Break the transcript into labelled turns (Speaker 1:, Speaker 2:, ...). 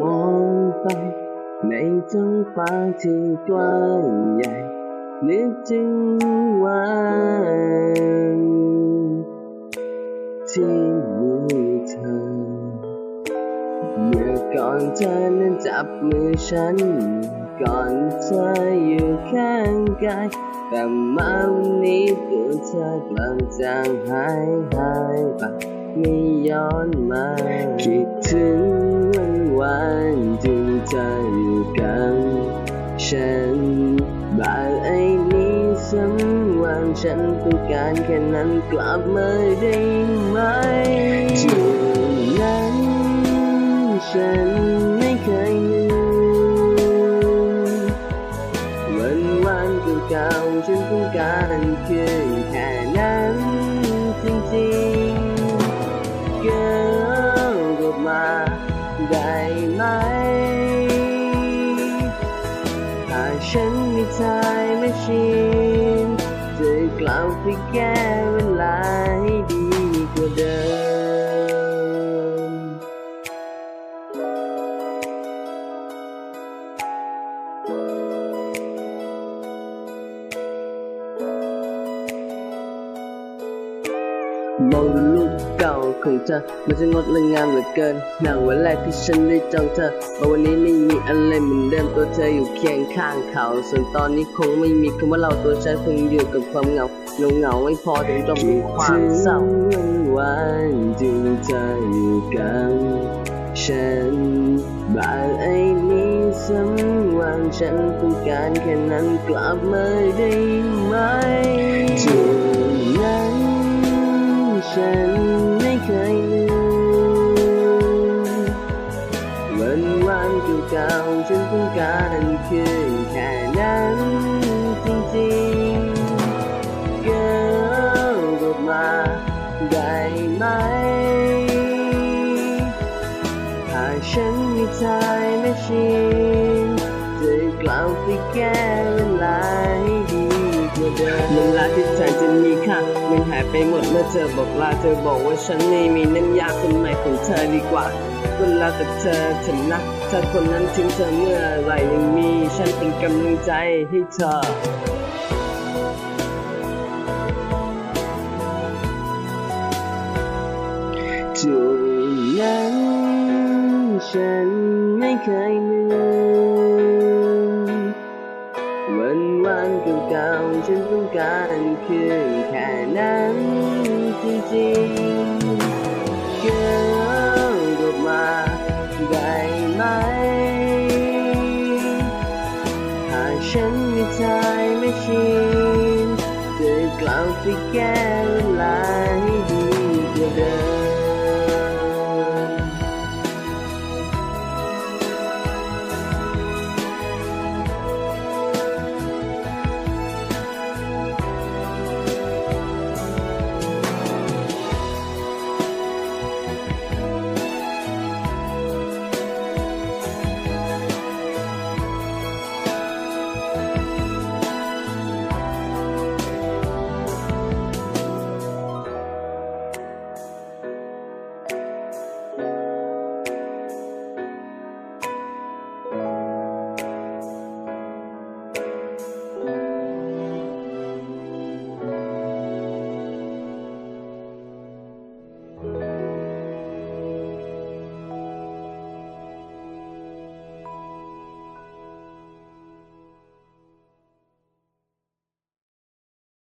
Speaker 1: มองไปในท้องฟ้าที่กว้างใหญ่นึกถึงวันที่มีเธอ เมื่อก่อนเธอนั้นจับมือฉัน ก่อนเธออยู่ข้างกาย แต่มาวันนี้ตัวเธอกลับจางหายหายไปไม่ย้อนมา คิดถึง วันวันที่เธอยู่กับฉันบางไอ้นี้สักวันฉันต้องการแค่นั้นกลับมาได้ไหมจุดนั้นฉันไม่เคยลืมวันวันเก่าๆฉันต้องการเพียงแค่นั้นจริงๆ ได้ไหมหากฉันมีทายไม่ชินจะกลับไปแก้เวลาให้ดีกว่าเดิม มองดูรูปเก่าของเธอมันจะงดและงามเหลือเกินหนังวันแรกที่ฉันได้จองเธอว่าวันนี้ไม่มีอะไรเหมือนเดิมตัวเธออยู่เคียงข้างเขา ส่วนตอนนี้คงไม่มีคำว่าเราตัวฉันคงอยู่กับความเหงาเหงาเหงาไม่พอถึงต้องมีความเศร้าวันที่เธออยู่กับฉันบางไอ้นี้สักวันฉันต้องการแค่นั้นกลับมาได้ไหมจุดนั้น ฉันไม่เคยลืมวันวันเก่าๆฉันต้องการเพียงแค่นั้นจริงๆ Girl กลับมาได้ไหม หากฉันมีทายไม่ชินจะกลับไปแก้เวลาให้ดีกว่าเดิมเวลาที่ใจจะ นหายไปหมดเมื่อเธอบอกลาเธอบอกว่าฉันไม่มีน้ำยาคนใหม่ของเธอดีกว่าคนลาแต่เธอฉันนะเธอคนนั้นทิ้งเธอเมื่อไหรยังมี ฉันเป็นกำลังใจให้เธอ วันเก่าฉันต้องการคืนแค่นั้นจริงๆ Girl กลับมาได้ไหม หากฉันมีใจไม่ชินจะกลับไปแก้